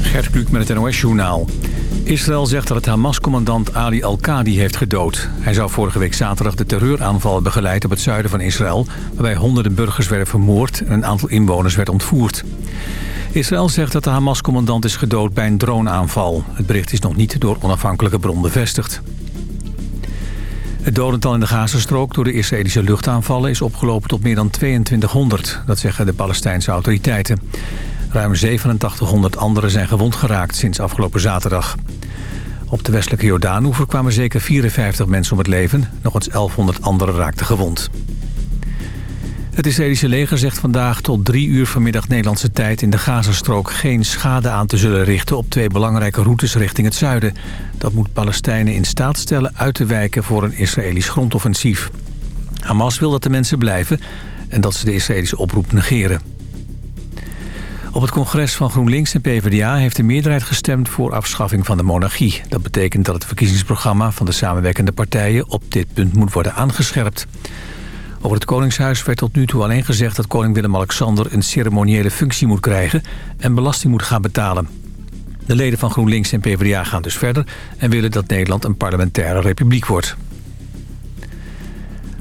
Gert Kluk met het NOS-journaal. Israël zegt dat het Hamas-commandant Ali Al-Qadi heeft gedood. Hij zou vorige week zaterdag de terreuraanval begeleid op het zuiden van Israël... waarbij honderden burgers werden vermoord en een aantal inwoners werd ontvoerd. Israël zegt dat de Hamas-commandant is gedood bij een droneaanval. Het bericht is nog niet door onafhankelijke bron bevestigd. Het dodental in de Gazastrook door de Israëlische luchtaanvallen is opgelopen tot meer dan 2200. Dat zeggen de Palestijnse autoriteiten. Ruim 8700 anderen zijn gewond geraakt sinds afgelopen zaterdag. Op de westelijke Jordaanoever kwamen zeker 54 mensen om het leven. Nog eens 1100 anderen raakten gewond. Het Israëlische leger zegt vandaag tot drie uur vanmiddag Nederlandse tijd in de Gazastrook geen schade aan te zullen richten op twee belangrijke routes richting het zuiden. Dat moet Palestijnen in staat stellen uit te wijken voor een Israëlisch grondoffensief. Hamas wil dat de mensen blijven en dat ze de Israëlische oproep negeren. Op het congres van GroenLinks en PvdA heeft de meerderheid gestemd voor afschaffing van de monarchie. Dat betekent dat het verkiezingsprogramma van de samenwerkende partijen op dit punt moet worden aangescherpt. Over het Koningshuis werd tot nu toe alleen gezegd dat koning Willem-Alexander een ceremoniële functie moet krijgen en belasting moet gaan betalen. De leden van GroenLinks en PvdA gaan dus verder en willen dat Nederland een parlementaire republiek wordt.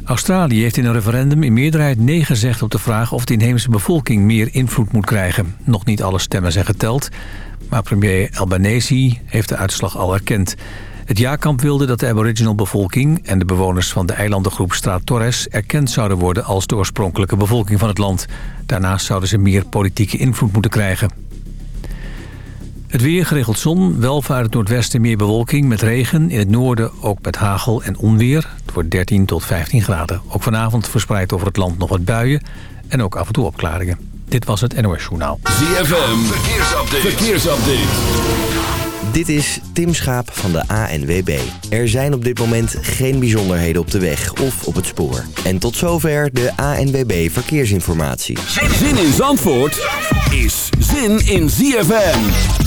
Australië heeft in een referendum in meerderheid nee gezegd op de vraag of de inheemse bevolking meer invloed moet krijgen. Nog niet alle stemmen zijn geteld, maar premier Albanese heeft de uitslag al erkend. Het jaarkamp wilde dat de aboriginal bevolking en de bewoners van de eilandengroep Straat Torres erkend zouden worden als de oorspronkelijke bevolking van het land. Daarnaast zouden ze meer politieke invloed moeten krijgen. Het weer geregeld zon, wel vanuit het noordwesten meer bewolking met regen. In het noorden ook met hagel en onweer. Het wordt 13 tot 15 graden. Ook vanavond verspreid over het land nog wat buien en ook af en toe opklaringen. Dit was het NOS Journaal. ZFM, verkeersupdate. verkeersupdate. Dit is Tim Schaap van de ANWB. Er zijn op dit moment geen bijzonderheden op de weg of op het spoor. En tot zover de ANWB Verkeersinformatie. Zin in Zandvoort is zin in ZFM.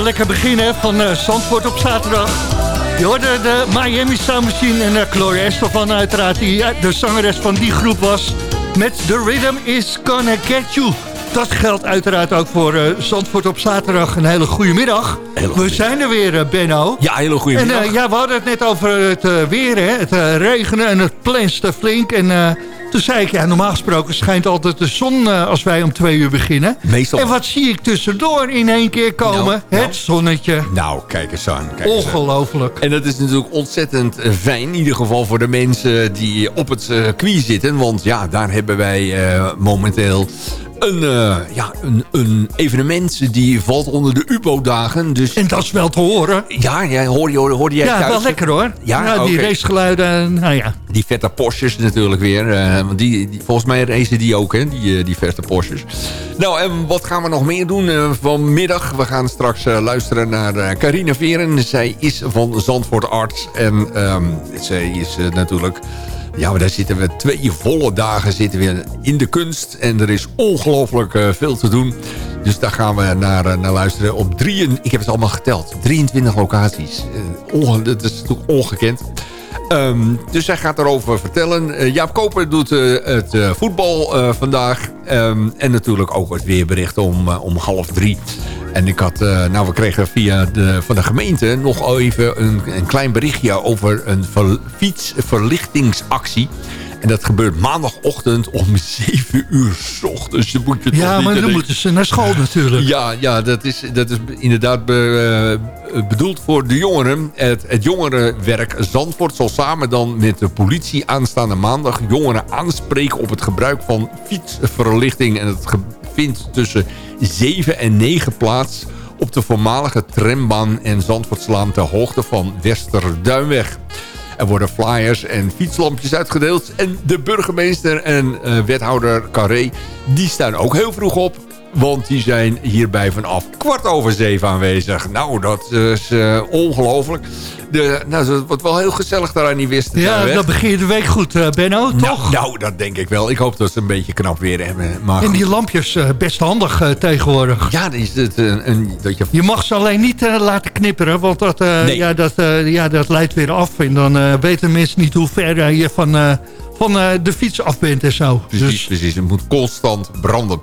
Lekker begin hè, van uh, Zandvoort op zaterdag. Je hoorde de Miami Sound Machine en uh, Gloria Estefan uiteraard... die de zangeres van die groep was... met The Rhythm Is Gonna Get You. Dat geldt uiteraard ook voor uh, Zandvoort op zaterdag. Een hele goede middag. we zijn er weer, uh, Benno. Ja, hele goede middag. En ja, we hadden het net over het weer, hè. Het regenen en het plenste flink. En toen zei ik, ja, normaal gesproken schijnt altijd de zon uh, als wij om twee uur beginnen. Meestal. En wat zie ik tussendoor in één keer komen? Nou, het nou. zonnetje. Nou, kijk eens aan. Kijk Ongelooflijk. En dat is natuurlijk ontzettend eh, fijn. In ieder geval voor de mensen die op het uh, zitten. Want ja, daar hebben wij uh, momenteel een, uh, ja, een, een, evenement die valt onder de UBO-dagen. Dus... En dat is wel te horen. Ja, ja hoor je, hoorde jij Ja, thuis? wel lekker hoor. Ja, die okay. racegeluiden, nou ja. Die vette Porsches natuurlijk weer. Uh, want die, die, volgens mij racen die ook, hè, die, uh, die vette Porsches. Nou, en wat gaan we nog meer doen vanmiddag? We gaan straks luisteren naar Carina Veren. Zij is van Zandvoort Arts. En um, zij is natuurlijk ja, maar daar zitten we twee volle dagen zitten we in de kunst. En er is ongelooflijk uh, veel te doen. Dus daar gaan we naar, uh, naar luisteren. Op drie, ik heb het allemaal geteld. 23 locaties. Uh, dat is natuurlijk ongekend. Um, dus hij gaat erover vertellen. Jaap Koper doet het voetbal vandaag. Um, en natuurlijk ook het weerbericht om, om half drie. En ik had, uh, nou we kregen via de, van de gemeente nog even een, een klein berichtje over een ver, fietsverlichtingsactie. En dat gebeurt maandagochtend om 7 uur s ochtends. moet je ja, maar dan moeten ze naar school natuurlijk. Ja, ja dat, is, dat is inderdaad be, uh, bedoeld voor de jongeren. Het, het jongerenwerk Zandvoort zal samen dan met de politie aanstaande maandag... jongeren aanspreken op het gebruik van fietsverlichting. En het vindt tussen 7 en 9 plaats op de voormalige trambaan en Zandvoortslaan ter hoogte van Westerduinweg. Er worden flyers en fietslampjes uitgedeeld. En de burgemeester en uh, wethouder Carré, die staan ook heel vroeg op. Want die zijn hierbij vanaf kwart over zeven aanwezig. Nou, dat is uh, ongelooflijk. De, nou, het wordt wel heel gezellig daar aan die wist. Ja, dan begin je de week goed, uh, Benno, nou, toch? Nou, dat denk ik wel. Ik hoop dat ze een beetje knap weer hebben. Maar en die lampjes, uh, best handig tegenwoordig. Ja, is het, een, dat je... je mag ze alleen niet laten knipperen, want dat, nee. ja, dat, ja, dat leidt weer af. En dan weten mensen niet hoe ver je van van uh, de fiets af bent en zo. Precies, dus... precies. Het moet constant branden.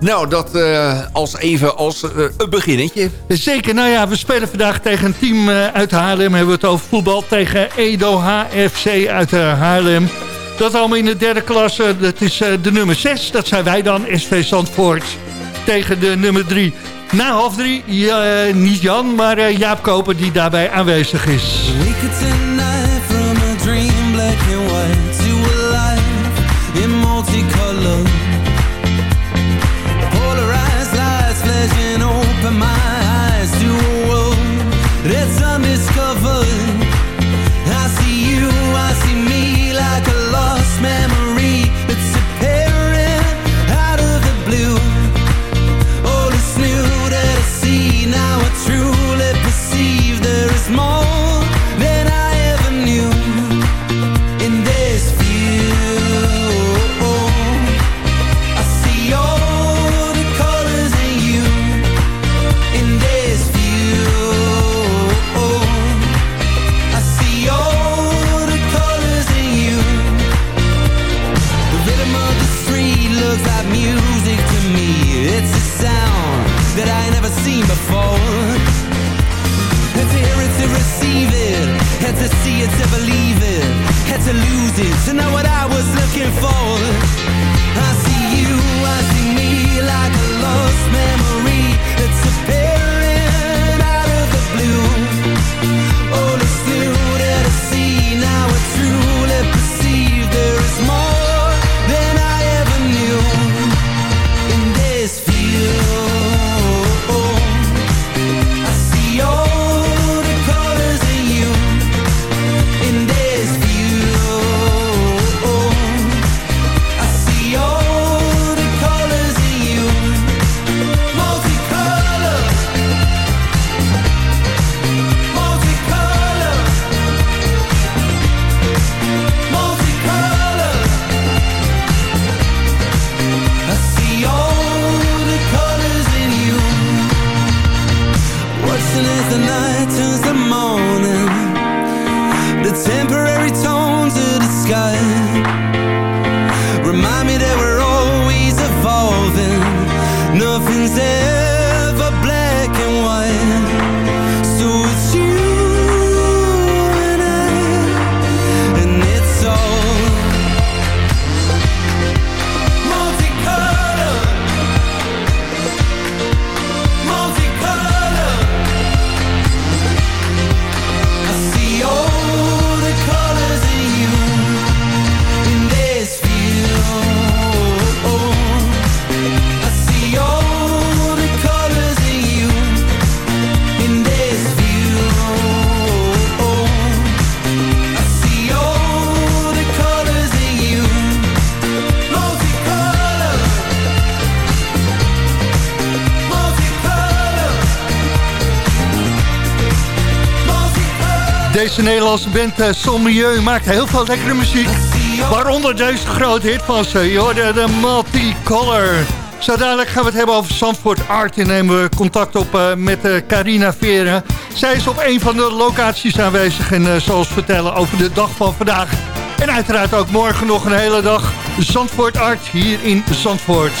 Nou, dat uh, als even als uh, een beginnetje. Zeker. Nou ja, we spelen vandaag tegen een team uit Haarlem. We hebben het over voetbal tegen Edo HFC uit Haarlem. Dat allemaal in de derde klasse. Dat is de nummer 6. Dat zijn wij dan, SV Zandvoort. Tegen de nummer 3. Na half drie, ja, niet Jan, maar Jaap Koper die daarbij aanwezig is. multicolored Nederlandse band uh, Sommelieu maakt heel veel lekkere muziek. Waaronder deze grote hit van ze. Je de Multicolor. Zo dadelijk gaan we het hebben over Zandvoort Art. En nemen we contact op uh, met uh, Carina Veren. Zij is op een van de locaties aanwezig. En zal ons vertellen over de dag van vandaag. En uiteraard ook morgen nog een hele dag Zandvoort Art hier in Zandvoort.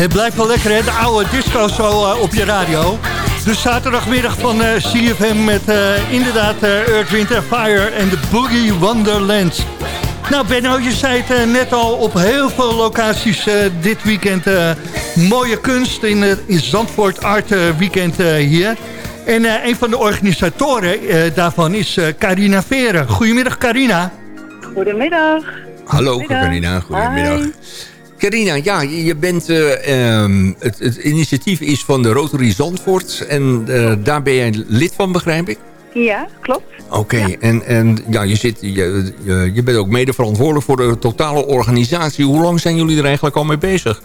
Het blijft wel lekker, hè? De oude disco zo eh, op je radio. Dus zaterdagmiddag van eh, CFM met eh, inderdaad uh, Earth, Wind Fire en de Boogie Wonderland. Nou Benno, je zei het net al op heel veel locaties eh, dit weekend. eh, mooie kunst in, het in Zandvoort Art eh, Weekend eh, hier. En eh, een van de organisatoren eh, daarvan is eh, Carina Veren. Goedemiddag Carina. Goedemiddag. Hallo Goedemiddag. Carina, goedemiddag. Carina, ja, je bent, eh, ehm, het, het initiatief is van de Rotary Zandvoort en eh, daar ben jij lid van, begrijp ik? Ja, klopt. Oké, en, en ja, je, zit, je, je, je bent ook mede verantwoordelijk voor de totale organisatie. Hoe lang zijn jullie er eigenlijk al mee bezig?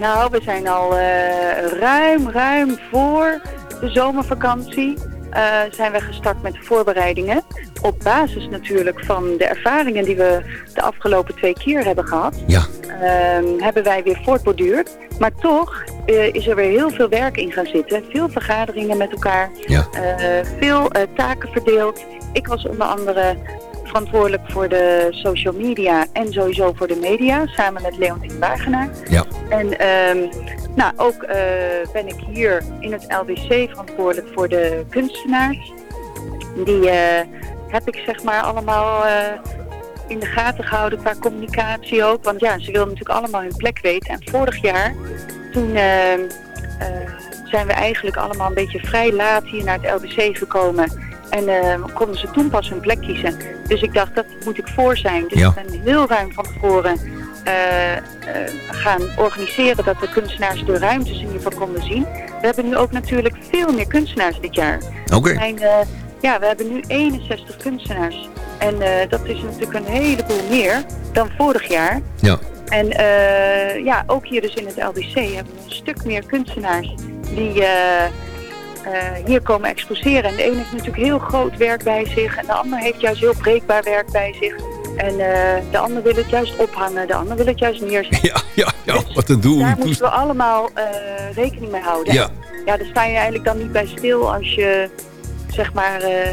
Nou, we zijn al eh, ruim, ruim voor de zomervakantie eh, zijn we gestart met de voorbereidingen. Op basis natuurlijk van de ervaringen die we de afgelopen twee keer hebben gehad. Ja, ehm, hebben wij weer voortborduurd. Maar toch eh, is er weer heel veel werk in gaan zitten. Veel vergaderingen met elkaar. ja, eh, veel taken verdeeld. Ik was onder andere verantwoordelijk voor de social media en sowieso voor de media, samen met Leontien Wagenaar. ja. En ehm, nou, ook eh, ben ik hier in het LBC verantwoordelijk voor de kunstenaars. Die eh, heb ik zeg maar allemaal eh, in de gaten gehouden qua communicatie ook. Want ja, ze wilden natuurlijk allemaal hun plek weten. En vorig jaar, toen ehm, eh, zijn we eigenlijk allemaal een beetje vrij laat hier naar het LBC gekomen. En eh, konden ze toen pas hun plek kiezen. Dus ik dacht, dat moet ik voor zijn. Dus Ja. ik ben heel ruim van tevoren eh, eh, gaan organiseren dat de kunstenaars de ruimtes in ieder geval konden zien. We hebben nu ook natuurlijk veel meer kunstenaars dit jaar. Oké. Eh, ja, we hebben nu 61 kunstenaars. En dat is natuurlijk een heleboel meer dan vorig jaar. Ja. En eh, ja, ook hier dus in het LBC hebben we een stuk meer kunstenaars die hier komen exposeren. En de ene heeft natuurlijk heel groot werk bij zich en de ander heeft juist heel breekbaar werk bij zich. En eh, de ander wil het juist ophangen, de ander wil het juist neerzetten. Ja, ja, ja, wat een doel. Daar moeten we allemaal eh, rekening mee houden. Ja, Ja, daar sta je eigenlijk dan niet bij stil als je zeg maar eh,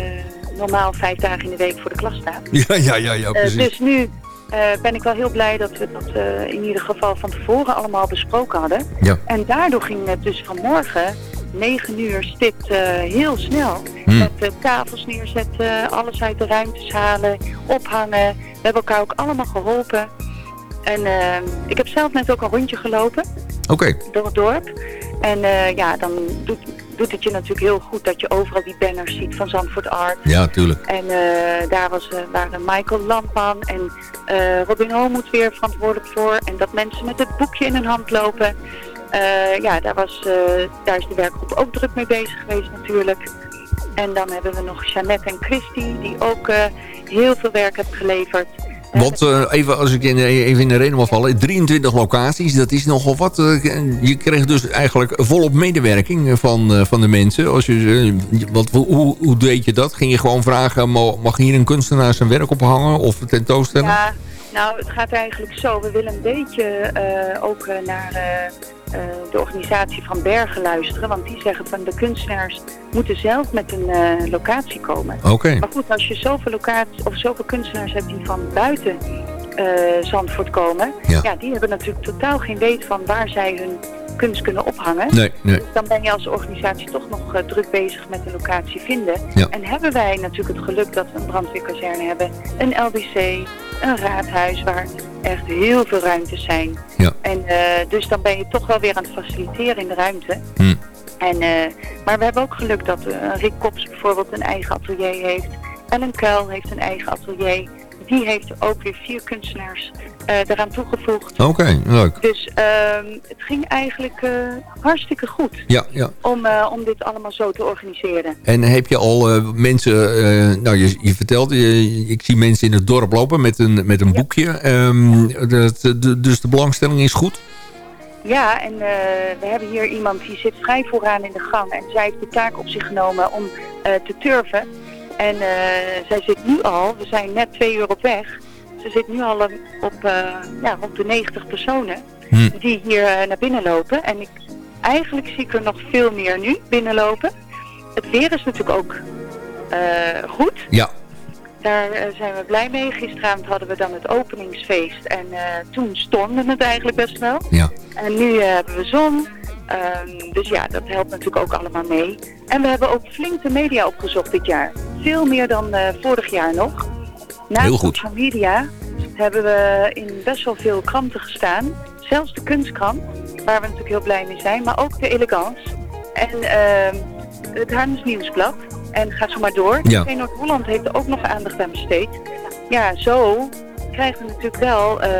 normaal vijf dagen in de week voor de klas staat. ja, ja, ja, ja Eh, precies. dus nu eh, ben ik wel heel blij dat we dat eh, in ieder geval van tevoren allemaal besproken hadden. Ja. En daardoor ging het dus vanmorgen, 9 uur stipt, eh, heel snel. Hmm. Met eh, tafels neerzetten, alles uit de ruimtes halen, ophangen. We hebben elkaar ook allemaal geholpen. En eh, ik heb zelf net ook een rondje gelopen Oké, door het dorp. En ja, dan doet, doet het je natuurlijk heel goed dat je overal die banners ziet van Zandvoort Art. ja, tuurlijk. En daar was, eh, waren Michael Lampman en eh, Robin Homoet weer verantwoordelijk voor. En dat mensen met het boekje in hun hand lopen. Eh, ja, daar, was, eh, daar is de werkgroep ook druk mee bezig geweest natuurlijk. En dan hebben we nog Jeannette en Christy, die ook eh, heel veel werk hebben geleverd. Want even als ik in, even in de reden mag vallen, 23 locaties, dat is nogal wat. je kreeg dus eigenlijk volop medewerking van, van de mensen. Als je, wat, hoe, hoe deed je dat? Ging je gewoon vragen, mag hier een kunstenaar zijn werk ophangen of tentoonstellen? Ja, nou, het gaat eigenlijk zo. We willen een beetje eh, ook eh, naar eh, de organisatie van Bergen luisteren. Want die zeggen van de kunstenaars moeten zelf met een locatie komen. Oké, Maar goed, als je zoveel locaties of zoveel kunstenaars hebt die van buiten Zandvoort komen, Ja. ja. die hebben natuurlijk totaal geen weet van waar zij hun kunst kunnen ophangen. nee, nee. Dan ben je als organisatie toch nog eh, druk bezig met een locatie vinden. Ja. En hebben wij natuurlijk het geluk dat we een brandweerkazerne hebben, een LBC, een raadhuis waar echt heel veel ruimtes zijn. Ja. En eh, dus dan ben je toch wel weer aan het faciliteren in de ruimte. Hm. En, eh, maar we hebben ook geluk dat Rick Kops bijvoorbeeld een eigen atelier heeft. Ellen Kuil heeft een eigen atelier. Die heeft ook weer vier kunstenaars eh eraan toegevoegd. Oké, leuk. Dus ehm, het ging eigenlijk eh, hartstikke goed Ja, ja. om, eh, om dit allemaal zo te organiseren. En heb je al mensen, nou je, je vertelt, je- ik zie mensen in het dorp lopen met een, met een Ja. boekje. Ehm, dat, de, dus de belangstelling is goed? Ja, en we hebben hier iemand die zit vrij vooraan in de gang. En zij heeft de taak op zich genomen om te turven. En eh, zij zit nu al, we zijn net twee uur op weg. Ze zit nu al op eh, ja, rond de 90 personen Hm. die hier eh, naar binnen lopen. En ik, eigenlijk zie ik er nog veel meer nu binnenlopen. Het weer is natuurlijk ook goed. Ja, daar zijn we blij mee. Gisteravond hadden we dan het openingsfeest en toen stormde het eigenlijk best wel. Ja. En nu hebben we zon. Ehm, dus ja, dat helpt natuurlijk ook allemaal mee. En we hebben ook flink de media opgezocht dit jaar. Veel meer dan eh, vorig jaar nog. Naast Heel goed. social media hebben we in best wel veel kranten gestaan. Zelfs de kunstkrant, waar we natuurlijk heel blij mee zijn. Maar ook de Elegance. En ehm, het Haarlems Nieuwsblad. En ga zo maar door. Ja. Noord-Holland heeft er ook nog aandacht aan besteed. Ja, zo krijgen we natuurlijk wel eh,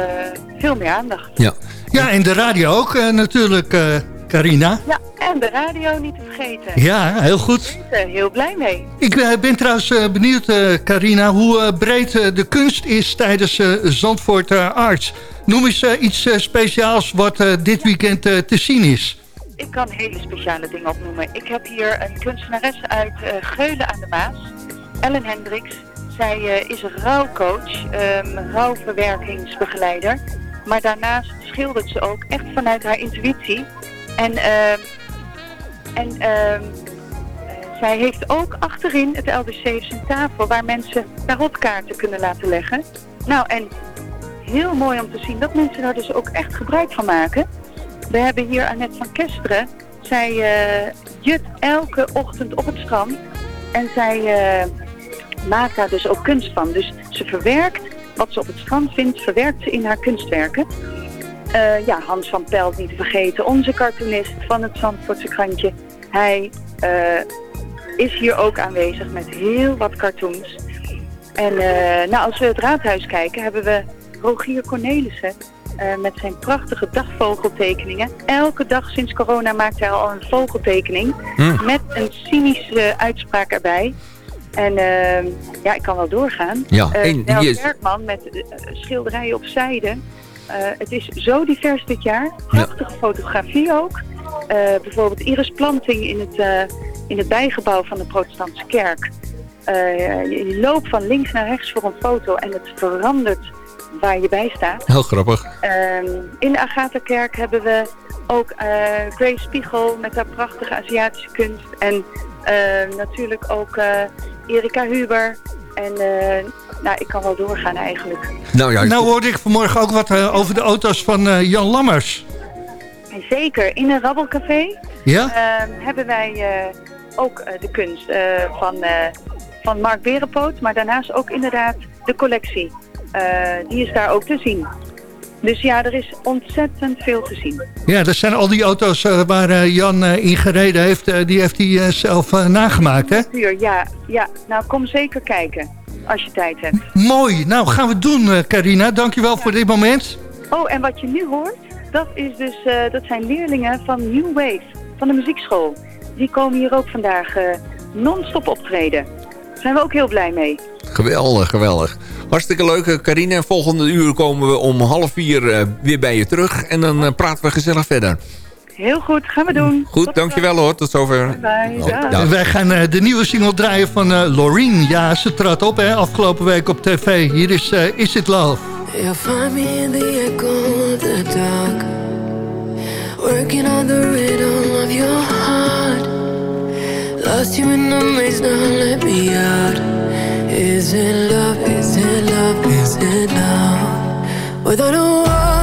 veel meer aandacht. Ja. Ja, en de radio ook eh, natuurlijk, Carina. Ja, en de radio niet te vergeten. Ja, heel goed. Ik ben er heel blij mee. Ik eh, ben trouwens eh, benieuwd, eh, Carina, hoe breed de kunst is tijdens Zandvoort Arts. Noem eens iets speciaals wat dit weekend te zien is. Ik kan hele speciale dingen opnoemen. Ik heb hier een kunstenares uit Geulen aan de Maas, Ellen Hendricks. Zij is rouwcoach, ehm rouwverwerkingsbegeleider. Maar daarnaast schildert ze ook echt vanuit haar intuïtie. En, ehm, en ehm, eh, zij heeft ook achterin het LBC heeft een tafel waar mensen tarotkaarten kunnen laten leggen. Nou, en heel mooi om te zien dat mensen daar dus ook echt gebruik van maken. We hebben hier Annette van Kesteren. Zij eh, jut elke ochtend op het strand. En zij eh, maakt daar dus ook kunst van. Dus ze verwerkt wat ze op het strand vindt, verwerkt ze in haar kunstwerken. Eh, ja, Hans van Pelt niet te vergeten, onze cartoonist van het Zandvoortse krantje. Hij eh, is hier ook aanwezig met heel wat cartoons. En eh, nou, als we het raadhuis kijken, hebben we Rogier Cornelissen met zijn prachtige dagvogeltekeningen. Elke dag sinds corona maakt hij al een vogeltekening met een cynische uitspraak erbij. En ja, ik kan wel doorgaan. Ja, en Bergman met schilderijen op zijde. Eh, het is zo divers dit jaar. Prachtige fotografie ook. Eh, bijvoorbeeld Iris Planting in het, eh, in het bijgebouw van de protestantse kerk. Je, loopt van links naar rechts voor een foto en het verandert waar je bij staat. Heel grappig. Ehm, in de Agatha-kerk hebben we ook Grace Spiegel met haar prachtige Aziatische kunst. En eh, natuurlijk ook Erika Huber. En nou, ik kan wel doorgaan eigenlijk. Nou ja, Nou hoorde ik vanmorgen ook wat eh, over de auto's van eh, Jan Lammers. En zeker, in een rabbelcafé Ja? ehm, hebben wij eh, ook eh, de kunst eh, van, eh, van Mark Berenpoot. Maar daarnaast ook inderdaad de collectie. Eh, die is daar ook te zien. Dus ja, er is ontzettend veel te zien. Ja, dat zijn al die auto's eh, waar eh, Jan eh, in gereden heeft. die heeft hij zelf nagemaakt, hè? Ja, ja. Nou, kom zeker kijken als je tijd hebt. Mooi. Nou, gaan we doen, Carina. Dankjewel voor dit moment. Oh, en wat je nu hoort, dat, is dus, dat zijn leerlingen van New Wave, van de muziekschool. Die komen hier ook vandaag non-stop optreden. Daar zijn we ook heel blij mee. Geweldig, geweldig. Hartstikke leuk, eh, Carine. Volgende uur komen we om half vier eh, weer bij je terug. En dan eh, praten we gezellig verder. Heel goed, gaan we doen. Goed, Tot dankjewel hoor. Tot zover. Bye, Oh. En wij gaan eh, de nieuwe single draaien van eh Loreen. Ja, ze trad op hè, afgelopen week op tv. Hier is eh, Is It Love. You'll find me in the echo of the dark Working on the rhythm of your heart Lost you in the maze, now let me out Is it love, is it love, is it love? Without a warning,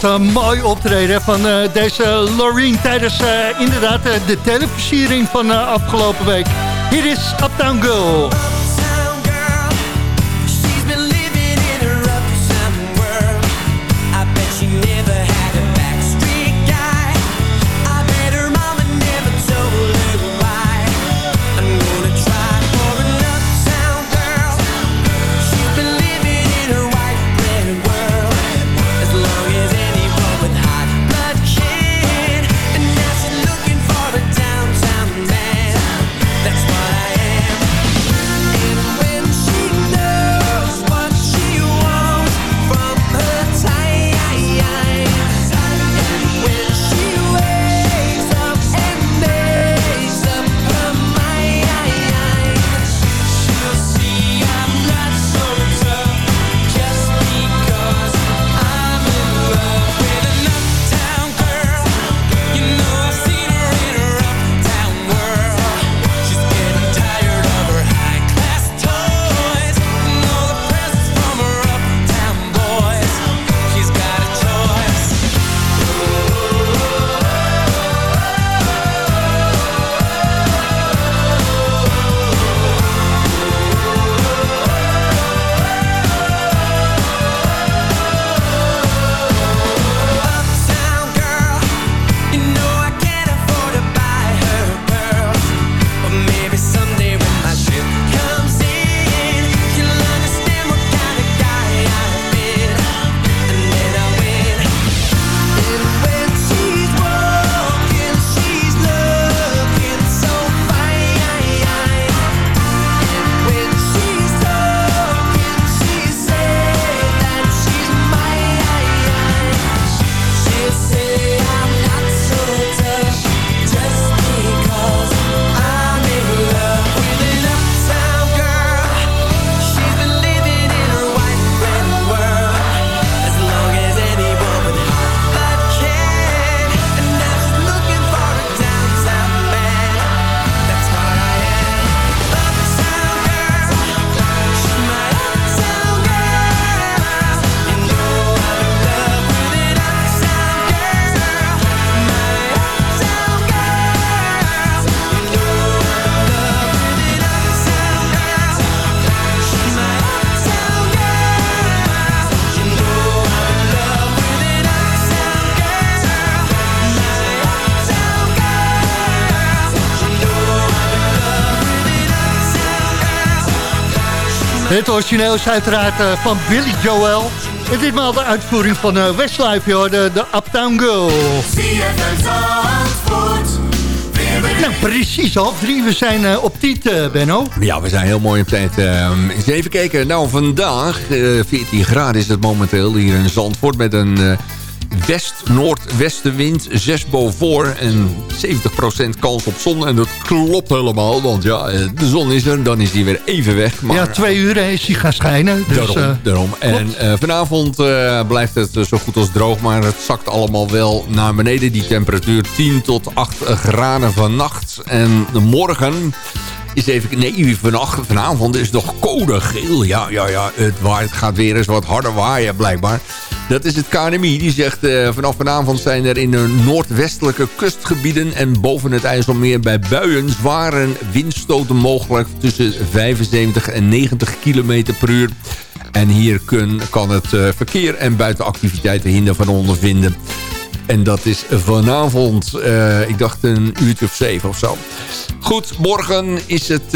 wat een mooi optreden van eh, deze Loreen tijdens eh, inderdaad eh, de televisiering van eh, afgelopen week. Hier is Uptown Girl. Het origineel is uiteraard eh, van Billy Joel. En ditmaal de uitvoering van eh, Westlife, joh, de, de Uptown Girl. Nou, precies half drie. We zijn eh, op eh, Benno. Ja, we zijn heel mooi op tijd. Ehm, eens even kijken. Nou, vandaag, eh 14 graden is het momenteel hier in Zandvoort... met een west-noordwestenwind, 6 boven en 70% kans op zon. En dat klopt helemaal, want ja, eh, de zon is er, dan is die weer even weg. Maar, ja, twee uur is hij gaan schijnen. Dus, daarom, eh, daarom. En eh, vanavond blijft het zo goed als droog, maar het zakt allemaal wel naar beneden. Die temperatuur 10 tot 8 graden vannacht. En morgen is even... Nee, vannacht, vanavond is het nog code geel. Ja, ja, ja, het, waait, het gaat weer eens wat harder waaien blijkbaar. Dat is het KNMI. Die zegt eh, vanaf vanavond zijn er in de noordwestelijke kustgebieden... en boven het IJsselmeer bij buien zware windstoten mogelijk... tussen 75 en 90 km per uur. En hier kun, kan het eh, verkeer en buitenactiviteiten hinder van ondervinden. En dat is vanavond, eh, ik dacht een uurtje of zeven of zo. Goed, morgen is het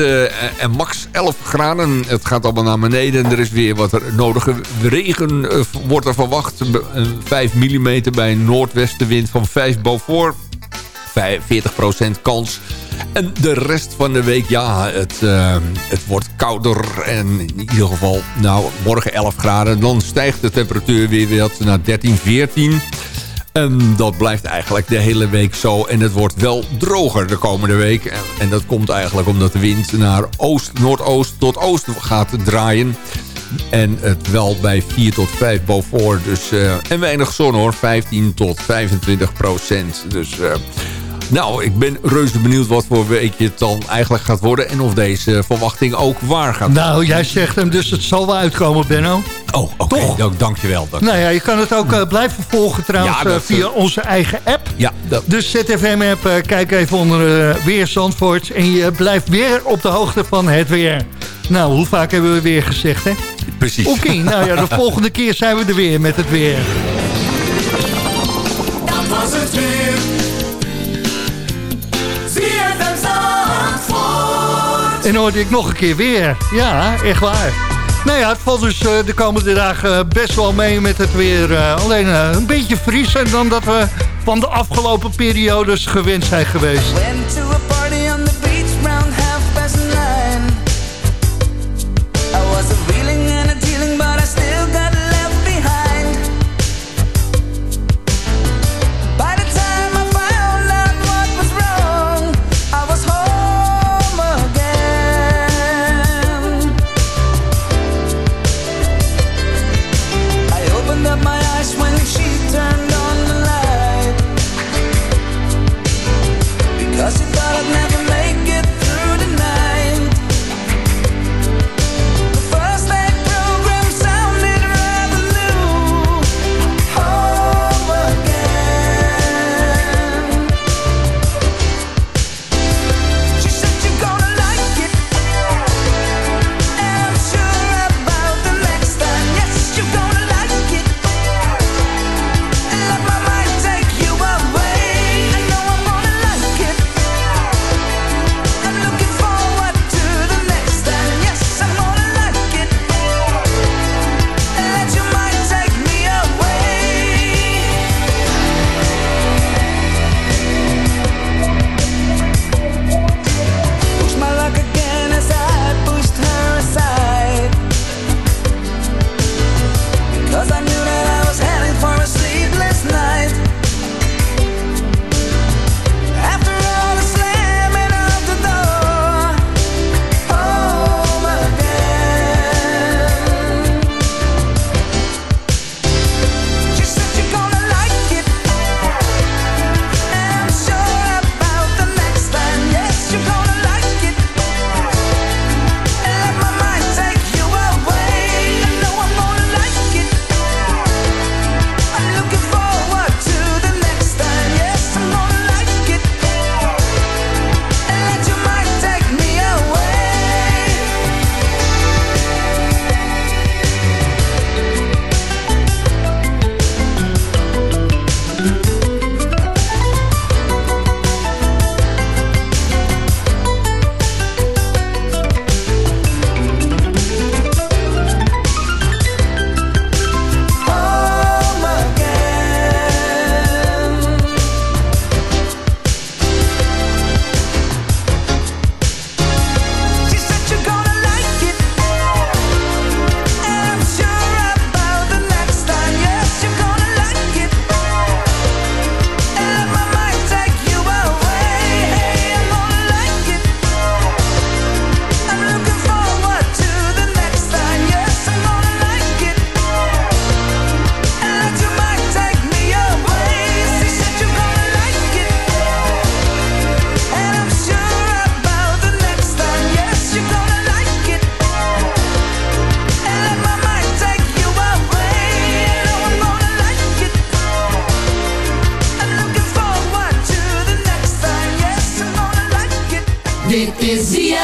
en max 11 graden. Het gaat allemaal naar beneden. Er is weer wat nodige regen eh, wordt er verwacht. Be- eh, 5 mm bij een noordwestenwind van 5 boven. 40% kans. En de rest van de week, ja, het, het wordt kouder. En in ieder geval, nou, morgen 11 graden. Dan stijgt de temperatuur weer wat naar 13, 14. En dat blijft eigenlijk de hele week zo. En het wordt wel droger de komende week. En- dat komt eigenlijk omdat de wind naar oost, noordoost tot oost gaat draaien. En het wel bij 4 tot 5 boven. Dus, eh, en weinig zon hoor, 15 tot 25 procent. Dus eh, nou, ik ben reuze benieuwd wat voor week het dan eigenlijk gaat worden... en of deze verwachting ook waar gaat worden. Nou, jij zegt hem, dus het zal wel uitkomen, Benno. Oh, oké. Dank Dankjewel. wel. Nou ja, je kan het ook eh, blijven volgen trouwens eh, via eh, onze eigen app. Ja, dat... Dus ZFM-app, kijk even onder Weerzandvoort. En je blijft weer op de hoogte van het weer. Nou, hoe vaak hebben we weer gezegd, hè? Precies. Oké, nou ja, de volgende keer zijn we er weer met het weer. En hoorde ik nog een keer weer. Ja, echt waar. Nou ja, het valt dus eh, de komende dagen eh, best wel mee met het weer. Eh, alleen een beetje vriezer dan dat we van de afgelopen periodes gewend zijn geweest.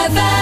bye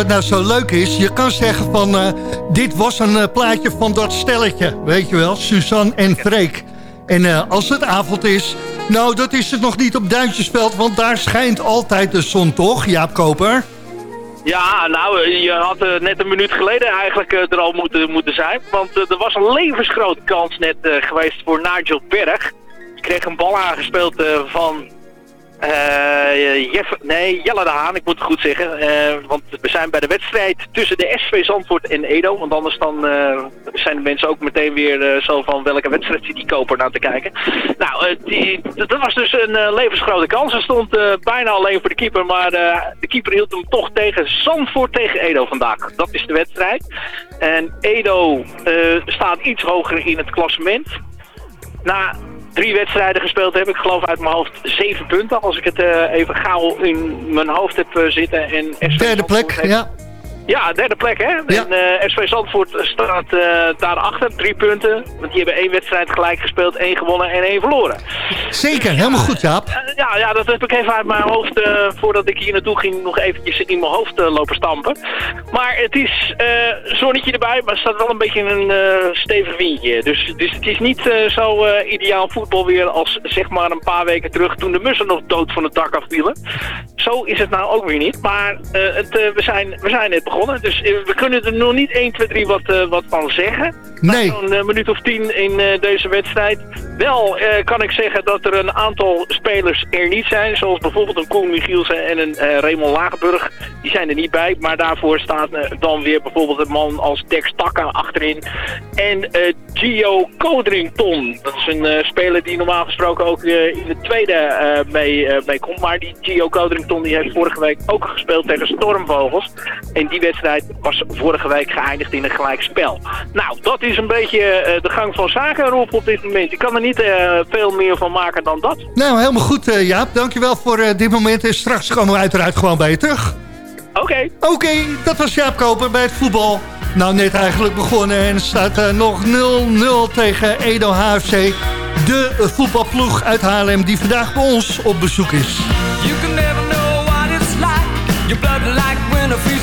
wat nou zo leuk is? Je kan zeggen van, eh, dit was een eh, plaatje van dat stelletje. Weet je wel, Suzanne en Freek. En eh, als het avond is, nou dat is het nog niet op Duintjesveld... want daar schijnt altijd de zon, toch, Jaap Koper? Ja, nou, je had net een minuut geleden eigenlijk er al moeten, moeten zijn. Want er was een levensgrote kans net geweest voor Nigel Berg. Die kreeg een bal aangespeeld van... eh, Jeff, nee, Jelle de Haan, ik moet het goed zeggen. Eh, want we zijn bij de wedstrijd tussen de SV Zandvoort en Edo. Want anders dan eh, zijn de mensen ook meteen weer zo van welke wedstrijd zit die koper naar te kijken. Nou, die, dat was dus een levensgrote kans. Hij stond bijna alleen voor de keeper, maar de keeper hield hem toch tegen Zandvoort tegen Edo vandaag. Dat is de wedstrijd. En Edo staat iets hoger in het klassement. Na drie wedstrijden gespeeld heb ik geloof uit mijn hoofd zeven punten. Als ik het eh, even gauw in mijn hoofd heb eh, zitten. En Derde plek, heeft- ja. Ja, derde plek hè. Ja. En eh, SV Zandvoort staat eh, daarachter, drie punten. Want die hebben één wedstrijd gelijk gespeeld, één gewonnen en één verloren. Zeker, helemaal goed, Jaap. Eh, ja, ja, dat heb ik even uit mijn hoofd, voordat ik hier naartoe ging, nog eventjes in mijn hoofd lopen stampen. Maar het is zonnetje erbij, maar er staat wel een beetje een eh, stevig windje. Dus, dus het is niet zo ideaal voetbal weer als zeg maar een paar weken terug toen de mussen nog dood van het dak afvielen. Zo is het nou ook weer niet. Maar het, we, zijn, we zijn net begonnen, dus eh, we kunnen er nog niet 1, 2, 3 wat, eh, wat van zeggen. Nee. Zo'n eh, minuut of tien in deze wedstrijd. Wel kan ik zeggen dat er een aantal spelers er niet zijn. Zoals bijvoorbeeld een Koen Michielsen en een Raymond Lagenburg. Die zijn er niet bij. Maar daarvoor staat dan weer bijvoorbeeld een man als Dex Takka achterin. En Gio Codrington. Dat is een speler die normaal gesproken ook in de tweede mee, mee komt. Maar die Gio Codrington die heeft vorige week ook gespeeld tegen Stormvogels. En die wedstrijd was vorige week geëindigd in een gelijk spel. Nou, dat is een beetje eh, de gang van zaken Rob op dit moment. Ik kan er niet eh, veel meer van maken dan dat. Nou, helemaal goed, eh, Jaap. Dankjewel voor eh, dit moment. En straks komen we uiteraard gewoon bij je terug. Oké. Oké, dat was Jaap Koper bij het voetbal. Nou, net eigenlijk begonnen en het staat nog 0-0 tegen Edo HFC. De voetbalploeg uit Haarlem die vandaag bij ons op bezoek is. You can never know what it's like. Your blood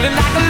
feeling like a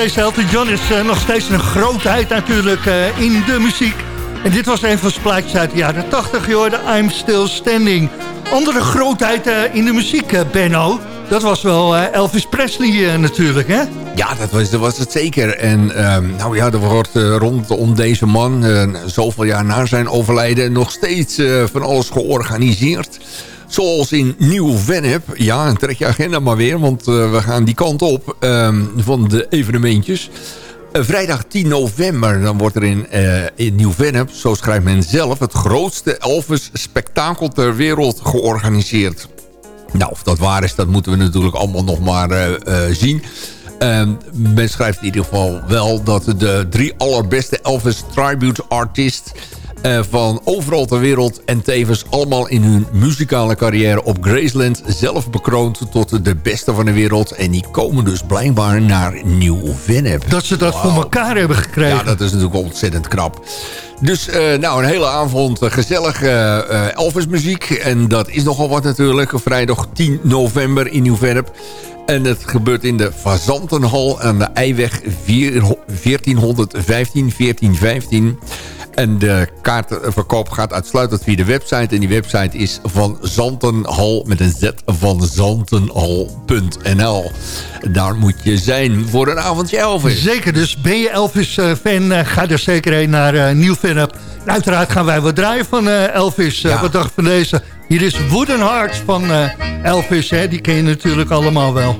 deze John is eh, nog steeds een grootheid natuurlijk eh, in de muziek. En dit was een van zijn plaatjes uit de jaren 80, joh, de I'm Still Standing. Andere grootheid eh, in de muziek, Benno. Dat was wel Elvis Presley natuurlijk, hè? Ja, dat was, dat was het zeker. En ehm, nou ja, er wordt rondom deze man, zoveel jaar na zijn overlijden... nog steeds van alles georganiseerd. Zoals in Nieuw-Vennep. Ja, en trek je agenda maar weer, want eh, we gaan die kant op ehm, van de evenementjes. Eh, vrijdag 10 november, dan wordt er in, eh, in Nieuw-Vennep, zo schrijft men zelf... het grootste Elvis-spektakel ter wereld georganiseerd. Nou, of dat waar is, dat moeten we natuurlijk allemaal nog maar zien. Ehm, men schrijft in ieder geval wel dat de drie allerbeste Elvis Tribute Artists... eh, van overal ter wereld en tevens allemaal in hun muzikale carrière op Graceland... zelf bekroond tot de beste van de wereld. En die komen dus blijkbaar naar Nieuw-Vennep. Dat ze dat voor elkaar hebben gekregen. Ja, dat is natuurlijk ontzettend knap. Dus eh, nou, een hele avond eh, gezellig eh, eh, Elvis muziek. En dat is nogal wat natuurlijk. Vrijdag 10 november in Nieuw-Vennep. En het gebeurt in de Fazantenhal aan de Eiweg 4 1415, 1415. En de kaartverkoop gaat uitsluitend via de website. En die website is van Zantenhal met een Z van zantenhal.nl. Daar moet je zijn voor een avondje Elvis. Zeker, dus ben je Elvis-fan, eh, ga er zeker heen naar uh, Nieuw-Vennep. En uiteraard gaan wij wat draaien van eh, Elvis. eh, Ja. wat dacht van deze? Hier is Wooden Hearts van eh, Elvis, hè? die ken je natuurlijk allemaal wel.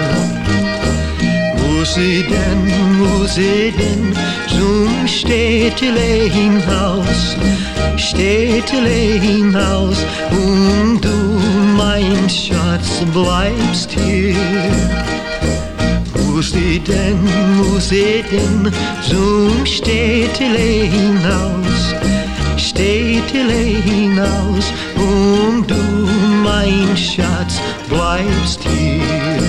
sie denn, wo sie denn, zum Städtele hinaus, Städtele hinaus, und du, mein Schatz, bleibst hier. Wo sie denn, wo sie denn, zum Städtele hinaus, Städtele hinaus, und du, mein Schatz, bleibst hier.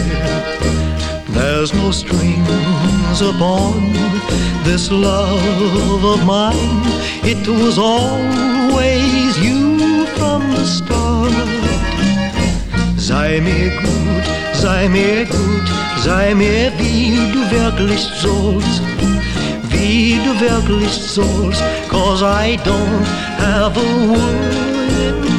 There's no strings upon this love of mine. It was always you from the start. Sei mir gut, sei mir gut, sei mir wie du wirklich sollst. Wie du wirklich sollst, cause I don't have a wooden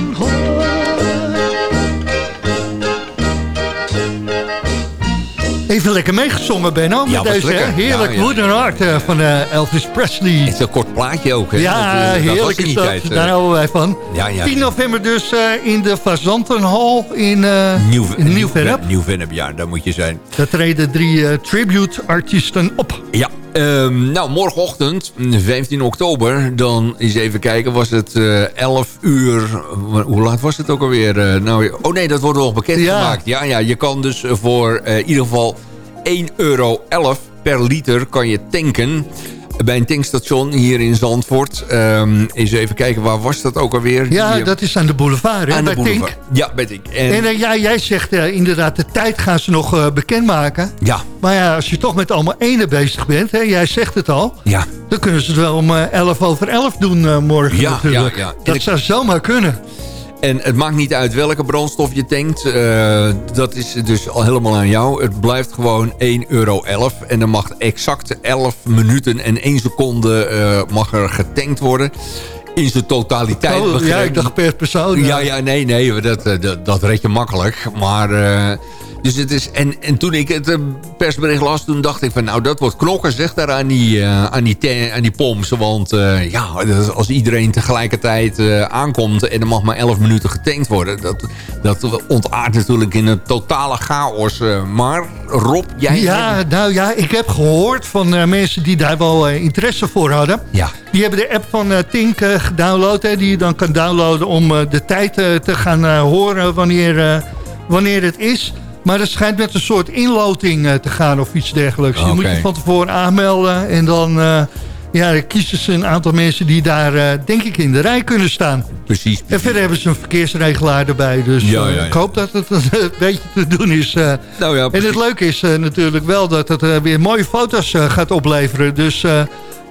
Even lekker meegezongen, Benno, met Ja, deze lekker. heerlijk Ja, ja. Wooden Heart eh, van eh, Elvis Presley. Het is een kort plaatje ook. Hè? Ja, Dat, heerlijk in is die dat. tijd. Daar houden wij van. Ja, ja. 10 november dus eh, in de Fazantenhal in, Nieuw, in Nieuw-Vennep. Nieuw-Vennep, ja, daar moet je zijn. Daar treden drie tribute-artiesten op. Ja, ehm, nou, morgenochtend, 15 oktober, dan eens even kijken, was het eh 11 uur, hoe laat was het ook alweer? Eh, nou, oh nee, dat wordt wel bekendgemaakt. Ja. ja, je kan dus voor eh, in ieder geval 1,11 euro per liter kan je tanken bij een tankstation hier in Zandvoort. Ehm, eens even kijken, waar was dat ook alweer? Ja, Die- dat is aan de boulevard, hè, aan de bij boulevard. Tink. Ja, bij Tink. En, En eh, ja, jij zegt eh, inderdaad, de tijd gaan ze nog eh, bekendmaken. ja, Maar ja, als je toch met allemaal ene bezig bent, hè, jij zegt het al... ja. dan kunnen ze het wel om eh, 11 over 11 doen morgen Ja, natuurlijk. ja, ja. En Dat ik- zou zomaar kunnen. En het maakt niet uit welke brandstof je tankt. eh, dat is dus al helemaal aan jou. Het blijft gewoon 1,11 euro. En dan mag exact 11 minuten en 1 seconde eh, mag er getankt worden. In zijn totaliteit. Oh, ja, begrepen. ik dacht per persoon. Ja, ja, nee, nee, dat, eh, dat, dat red je makkelijk. Maar Dus het is, en, en toen ik het eh, persbericht las, toen dacht ik van... nou, dat wordt knokken, zeg daar aan die, eh, aan die, aan die poms. Want eh, ja, als iedereen tegelijkertijd aankomt... en er mag maar 11 minuten getankt worden... dat, dat ontaart natuurlijk in een totale chaos. maar Rob, jij... Ja, nou ja, ik heb gehoord van mensen die daar wel interesse voor hadden. Ja. Die hebben de app van Tink gedownload, hè, die je dan kan downloaden om de tijd te gaan horen wanneer, wanneer het is. Maar het schijnt met een soort inloting eh, te gaan of iets dergelijks. Je moet je van tevoren aanmelden en dan, eh, ja, dan kiezen ze een aantal mensen die daar, eh, denk ik, in de rij kunnen staan. Precies. En verder hebben ze een verkeersregelaar erbij. Dus Ja, ja, ja. ik hoop dat het een beetje te doen is. eh. Nou ja, en het leuke is natuurlijk wel dat het weer mooie foto's gaat opleveren. Dus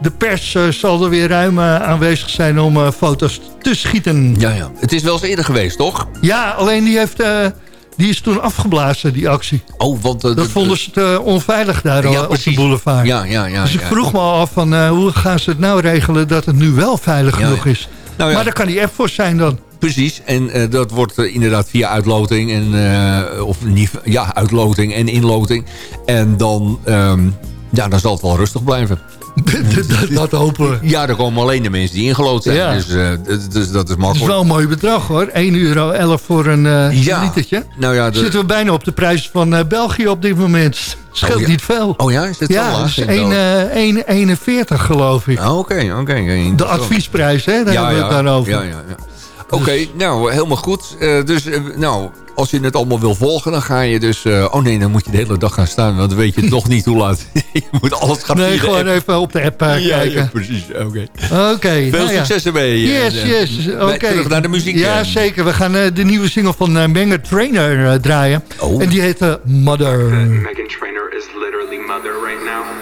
de pers zal er weer ruim aanwezig zijn om foto's te schieten. Ja, ja. Het is wel eens eerder geweest, toch? Ja, alleen die, heeft, die is toen afgeblazen, die actie. Oh, want... eh, Dat de- vonden ze te onveilig daar Ja, eh, op de boulevard. Ja, ja, ja. dus ik ja. vroeg me al af van eh, hoe gaan ze het nou regelen dat het nu wel veilig Ja, genoeg is. Nou ja. Maar daar kan die app voor zijn dan. Precies, en eh, dat wordt eh, inderdaad via uitloting. En, eh, of niet, ja, uitloting en inloting. En dan, ehm, ja, dan zal het wel rustig blijven. Dat, dat hopen we. Ja, er komen alleen de mensen die ingelood zijn. Ja. Dus, eh, dus, dat is Dat is makkelijk. wel een mooi bedrag hoor. 1,11 euro voor een eh Ja. litertje. Nou ja, de- Zitten we bijna op de prijs van eh, België op dit moment. Scheelt Oh, ja. niet veel. Oh ja, is dit ja, laag? dat is in België? 1, eh, 1,41 geloof ik. Ah, Oké, oké. de adviesprijs, hè, daar ja, hebben we ja, het dan over. Ja, ja, ja. Oké, nou, helemaal goed. Eh, dus, eh, nou, als je het allemaal wil volgen, dan ga je dus... eh, oh nee, dan moet je de hele dag gaan staan, want dan weet je nog niet hoe laat. je moet alles gaan nee, gewoon app. even op de app Ja, kijken. ja, precies. Oké. Oké. Veel nou ja. succes ermee. eh, Yes, yes. Oké. Terug naar de muziek. Ja, zeker. We gaan eh, de nieuwe single van Menger Trainer eh, draaien. Oh. En die heet Mother. Megan Trainor is literally mother right now.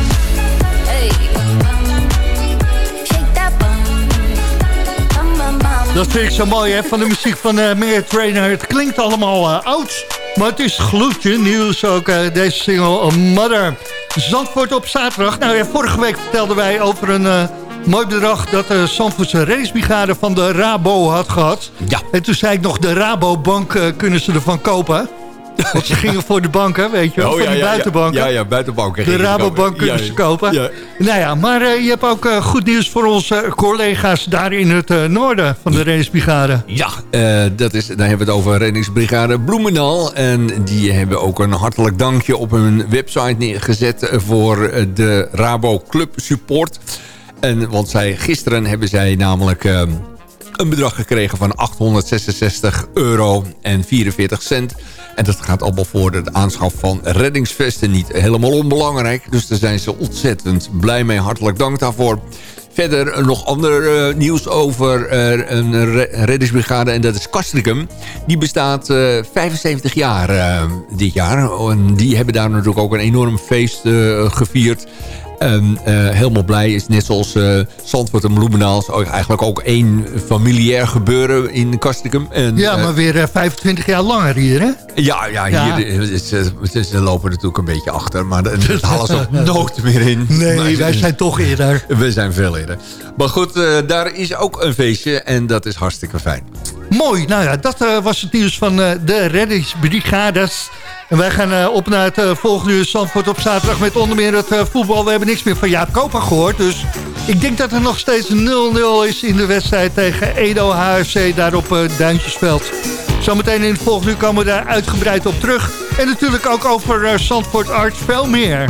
Dat vind ik zo mooi hè, van de muziek van Meyer Trainer. Het klinkt allemaal eh, oud, maar het is gloedje nieuws ook eh, deze single Mother. Zandvoort op zaterdag. Nou ja, vorige week vertelden wij over een eh, mooi bedrag... dat de Zandvoortse reddingsbrigade van de Rabo had gehad. Ja. En toen zei ik nog, de Rabobank kunnen ze ervan kopen. Want ze gingen voor de banken, weet je wel, Oh, voor ja, die ja, ja. buitenbanken. Ja, ja, buitenbanken. De Rabobank kunnen ze kopen. Nou ja, maar eh, je hebt ook eh, goed nieuws voor onze collega's daar in het eh, noorden van de reddingsbrigade. Ja, eh, dat is, dan hebben we het over reddingsbrigade Bloemendaal. En die hebben ook een hartelijk dankje op hun website neergezet... voor eh, de Rabo Club Support. En, want zij, gisteren hebben zij namelijk een bedrag gekregen van 866 euro en 44 cent. En dat gaat allemaal voor de aanschaf van reddingsvesten. Niet helemaal onbelangrijk. Dus daar zijn ze ontzettend blij mee. Hartelijk dank daarvoor. Verder nog ander eh, nieuws over eh, een re- reddingsbrigade en dat is Castricum. Die bestaat eh, 75 jaar eh, dit jaar. En die hebben daar natuurlijk ook een enorm feest gevierd. Eh, helemaal blij is net zoals eh Zandvoort en Bloemendaal... ook eigenlijk ook één familiair gebeuren in Castricum. En, Ja, eh, maar weer eh, 25 jaar langer hier, hè? ja, ja, Ja. hier is, is, is- ze lopen natuurlijk een beetje achter. Maar dat halen ze ook nooit meer in. Nee, Maar- wij zijn toch eerder. We zijn veel eerder. Maar goed, daar is ook een feestje. En dat is hartstikke fijn. Mooi, nou ja, dat was het nieuws van de reddingsbrigades. En wij gaan eh, op naar het eh, volgende uur Zandvoort op zaterdag... met onder meer het eh, voetbal. We hebben niks meer van Jaap Koper gehoord. Dus ik denk dat er nog steeds 0-0 is in de wedstrijd tegen Edo HFC... daar op Duintjesveld. Zometeen in het volgende uur komen we daar uitgebreid op terug. En natuurlijk ook over Zandvoort Art veel meer.